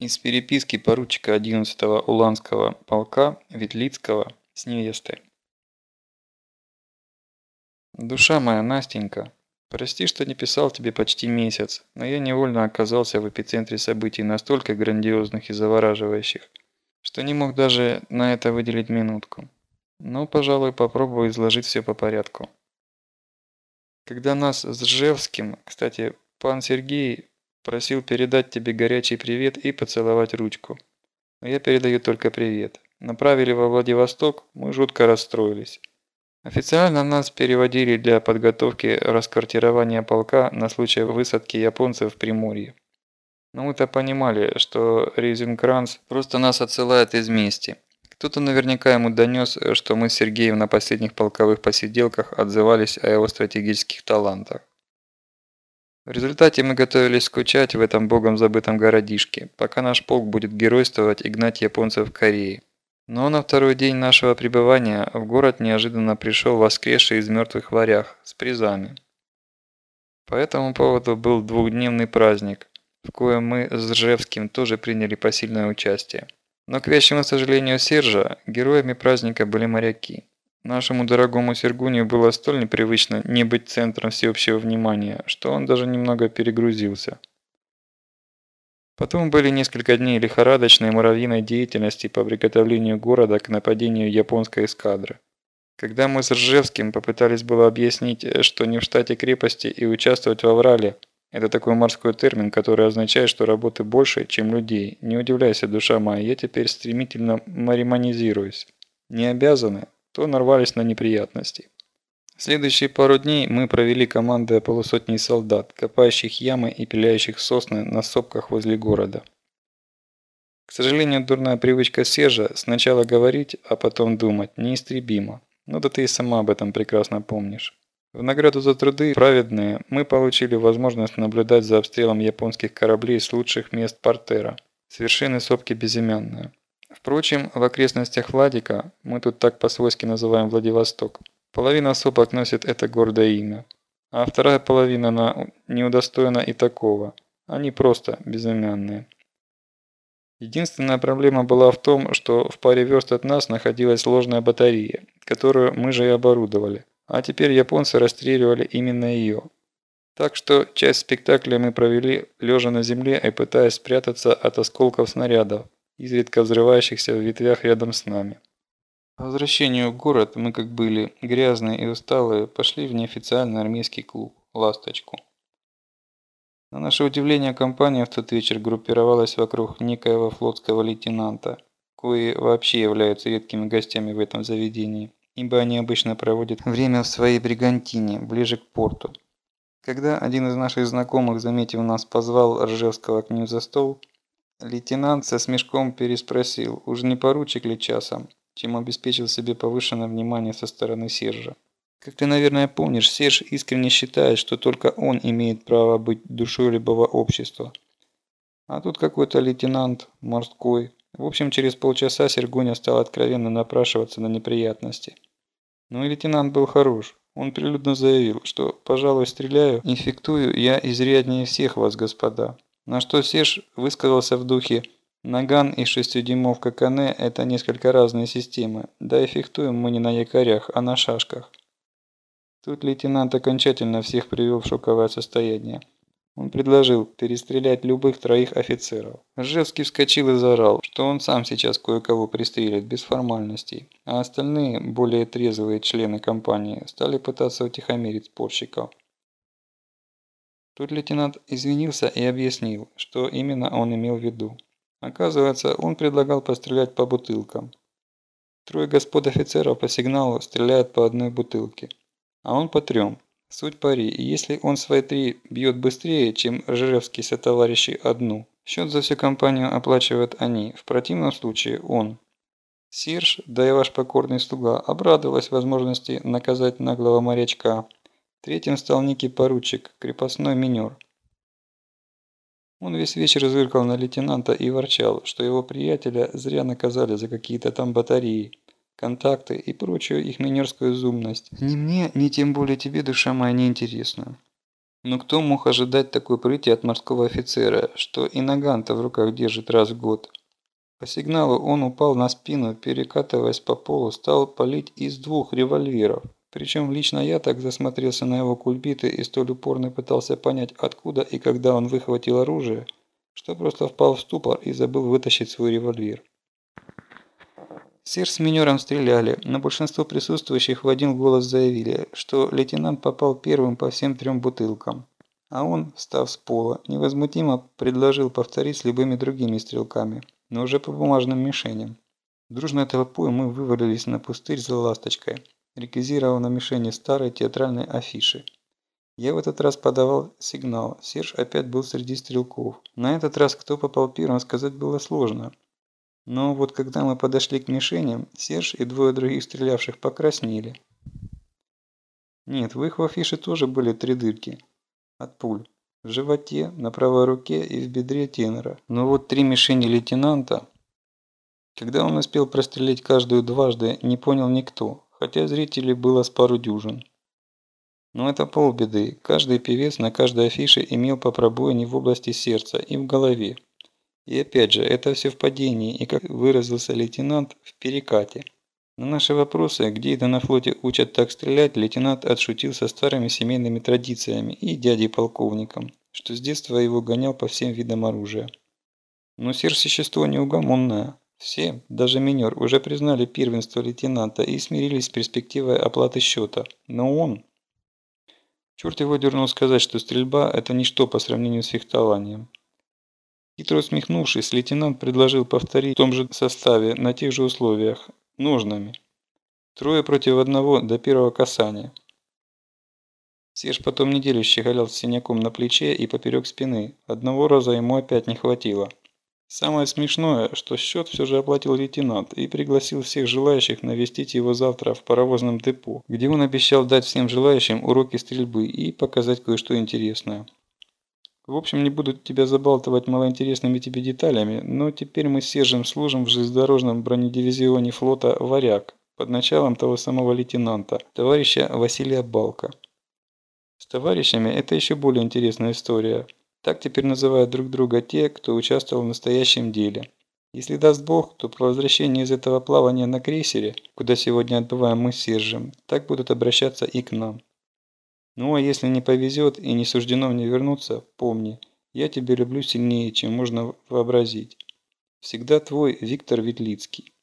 Из переписки поручика 11-го Уланского полка Ветлицкого с невестой. Душа моя, Настенька, прости, что не писал тебе почти месяц, но я невольно оказался в эпицентре событий настолько грандиозных и завораживающих, что не мог даже на это выделить минутку. Но, пожалуй, попробую изложить все по порядку. Когда нас с Ржевским, кстати, пан Сергей Просил передать тебе горячий привет и поцеловать ручку. Но я передаю только привет. Направили во Владивосток, мы жутко расстроились. Официально нас переводили для подготовки расквартирования полка на случай высадки японцев в Приморье. Но мы-то понимали, что Рейзенкранц просто нас отсылает из мести. Кто-то наверняка ему донес, что мы с Сергеем на последних полковых посиделках отзывались о его стратегических талантах. В результате мы готовились скучать в этом богом забытом городишке, пока наш полк будет геройствовать и гнать японцев в Корее. Но на второй день нашего пребывания в город неожиданно пришел воскресший из мертвых варях с призами. По этому поводу был двухдневный праздник, в коем мы с Ржевским тоже приняли посильное участие. Но к вещему сожалению Сержа, героями праздника были моряки. Нашему дорогому Сергунию было столь непривычно не быть центром всеобщего внимания, что он даже немного перегрузился. Потом были несколько дней лихорадочной муравьиной деятельности по приготовлению города к нападению японской эскадры. Когда мы с Ржевским попытались было объяснить, что не в штате крепости и участвовать в Аврале – это такой морской термин, который означает, что работы больше, чем людей. Не удивляйся, душа моя, я теперь стремительно мариманизируюсь. Не обязаны, то нарвались на неприятности. Следующие пару дней мы провели командой полусотни солдат, копающих ямы и пиляющих сосны на сопках возле города. К сожалению, дурная привычка Сержа сначала говорить, а потом думать неистребима. Но да ты и сама об этом прекрасно помнишь. В награду за труды праведные мы получили возможность наблюдать за обстрелом японских кораблей с лучших мест портера, с вершины сопки Безымянная. Впрочем, в окрестностях Владика, мы тут так по-свойски называем Владивосток, половина сопок носит это гордое имя, а вторая половина на не удостоена и такого, они просто безымянные. Единственная проблема была в том, что в паре верст от нас находилась ложная батарея, которую мы же и оборудовали, а теперь японцы расстреливали именно ее. Так что часть спектакля мы провели лежа на земле и пытаясь спрятаться от осколков снарядов, изредка взрывающихся в ветвях рядом с нами. По возвращению в город мы, как были грязные и усталые, пошли в неофициальный армейский клуб «Ласточку». На наше удивление, компания в тот вечер группировалась вокруг некоего флотского лейтенанта, кои вообще являются редкими гостями в этом заведении, ибо они обычно проводят время в своей бригантине, ближе к порту. Когда один из наших знакомых, заметив нас, позвал Ржевского к ним за стол, Лейтенант со смешком переспросил, уж не поручик ли часом, чем обеспечил себе повышенное внимание со стороны Сержа. Как ты, наверное, помнишь, Серж искренне считает, что только он имеет право быть душой любого общества. А тут какой-то лейтенант морской. В общем, через полчаса Сергуня стал откровенно напрашиваться на неприятности. Ну и лейтенант был хорош. Он прилюдно заявил, что, пожалуй, стреляю, инфектую я изряднее всех вас, господа. На что Серж высказался в духе «Наган и шестидюймовка Кане – это несколько разные системы, да эффектуем мы не на якорях, а на шашках». Тут лейтенант окончательно всех привел в шоковое состояние. Он предложил перестрелять любых троих офицеров. Ржевский вскочил и заорал, что он сам сейчас кое-кого пристрелит без формальностей, а остальные, более трезвые члены компании, стали пытаться утихомирить спорщиков. Тут лейтенант извинился и объяснил, что именно он имел в виду. Оказывается, он предлагал пострелять по бутылкам. Трое господ офицеров по сигналу стреляют по одной бутылке, а он по трем. Суть пари, если он свои три бьет быстрее, чем Жиревский со товарищей одну, счет за всю компанию оплачивают они, в противном случае он. Серж, да и ваш покорный слуга, обрадовалась возможности наказать наглого морячка, Третьим стал некий поручик, крепостной минер. Он весь вечер зыркал на лейтенанта и ворчал, что его приятеля зря наказали за какие-то там батареи, контакты и прочую их минерскую зумность. Ни мне, ни тем более тебе, душа моя, не интересно. Но кто мог ожидать такой прыти от морского офицера, что и наган-то в руках держит раз в год? По сигналу он упал на спину, перекатываясь по полу, стал палить из двух револьверов. Причем лично я так засмотрелся на его кульбиты и столь упорно пытался понять, откуда и когда он выхватил оружие, что просто впал в ступор и забыл вытащить свой револьвер. Серж с минером стреляли, но большинство присутствующих в один голос заявили, что лейтенант попал первым по всем трем бутылкам. А он, встав с пола, невозмутимо предложил повторить с любыми другими стрелками, но уже по бумажным мишеням. Дружной толпой мы вывалились на пустырь за ласточкой, реквизировав на мишени старой театральной афиши. Я в этот раз подавал сигнал, Серж опять был среди стрелков. На этот раз кто попал первым, сказать было сложно. Но вот когда мы подошли к мишеням, Серж и двое других стрелявших покраснели. Нет, в их афише тоже были три дырки. От пуль. В животе, на правой руке и в бедре тенора. Но вот три мишени лейтенанта... Когда он успел прострелить каждую дважды, не понял никто, хотя зрителей было с пару дюжин. Но это полбеды. Каждый певец на каждой афише имел по пробоине в области сердца и в голове. И опять же, это все в падении и, как выразился лейтенант, в перекате. На наши вопросы, где это на флоте учат так стрелять, лейтенант отшутился старыми семейными традициями и дядей полковником, что с детства его гонял по всем видам оружия. Но сердцещество неугомонное. Все, даже минер, уже признали первенство лейтенанта и смирились с перспективой оплаты счета. Но он... Черт его дернул сказать, что стрельба – это ничто по сравнению с фехтованием. Хитро усмехнувшись, лейтенант предложил повторить в том же составе, на тех же условиях, нужными. Трое против одного до первого касания. Серж потом неделю щеголял с синяком на плече и поперек спины. Одного раза ему опять не хватило. Самое смешное, что счет все же оплатил лейтенант и пригласил всех желающих навестить его завтра в паровозном депо, где он обещал дать всем желающим уроки стрельбы и показать кое-что интересное. В общем, не буду тебя забалтывать малоинтересными тебе деталями, но теперь мы с Сержем служим в железнодорожном бронедивизионе флота «Варяг» под началом того самого лейтенанта, товарища Василия Балка. С товарищами это еще более интересная история. Так теперь называют друг друга те, кто участвовал в настоящем деле. Если даст Бог, то по возвращении из этого плавания на крейсере, куда сегодня отбываем мы с Сержем, так будут обращаться и к нам. Ну а если не повезет и не суждено мне вернуться, помни, я тебя люблю сильнее, чем можно вообразить. Всегда твой Виктор Ветлицкий.